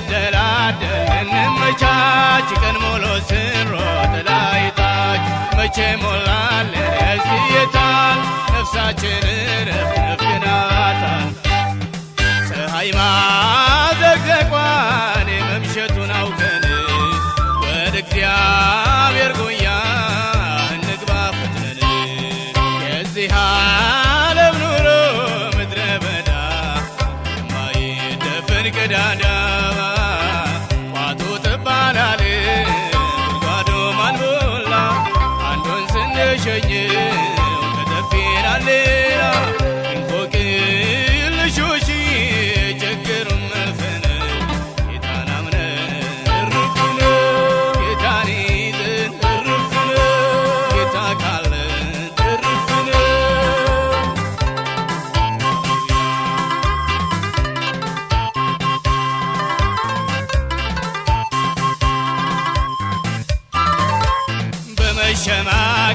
ልንደላደል እንመቻች ቀን ሙሉ ስንሮጥ ላይታች መቼ ሞላልን ያስየታል ነፍሳችንን ረፍረፍናታል ፀሐይ ማዘግዘቋን መምሸቱን አውቀን ወደ እግዚአብሔር ጉያ ምድረ በዳ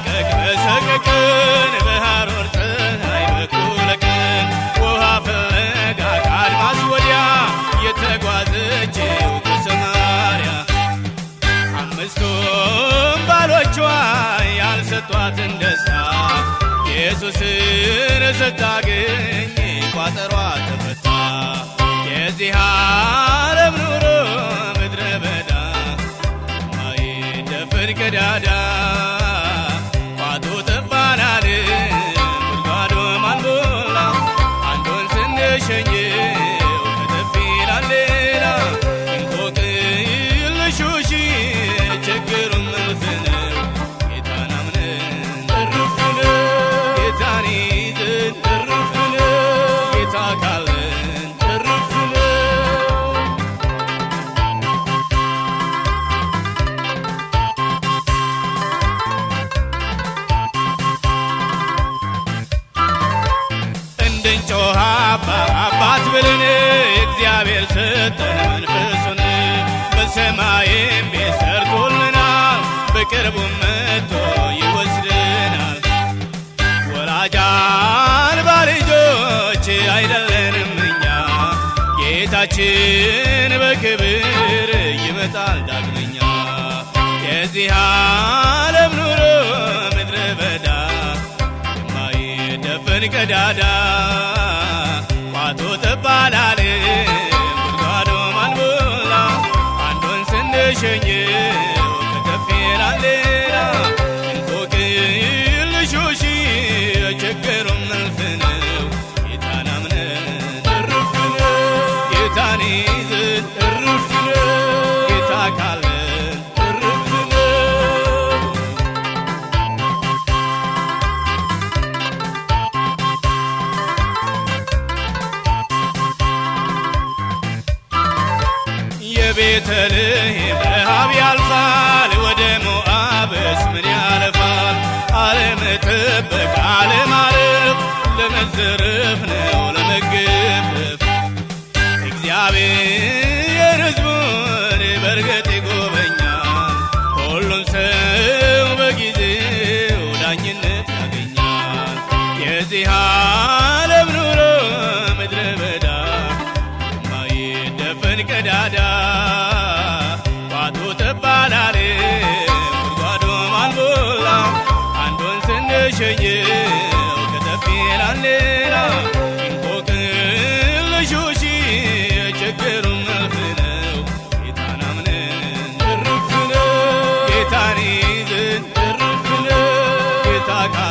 በመሸማቀቅ በሰቀቅን በሐሩር ፀሐይ ውሃ ፍለጋ ከአድማስ ወዲያ የተጓዘችው ከሰማርያ አምስቱም ባሎቿ ያልሰጧትን ደስታ ኢየሱስን ስታገኝ ቋጠሯ ተፈታ። የዚህ አባት ብለን እግዚአብሔር ሰጠን መንፈሱን። በሰማይም ቤት ሰርቶልናል በቅርቡም መጥቶ ይወስደናል። ወላጅ አልባ ልጆች አይደለንም እኛ ጌታችን በክብር ይመጣል ዳግመኛ። የዚህ ዓለም ኑሮ ምድረ በዳ የማይደፈን ቀዳዳ بيت لي بها بيالصار Tag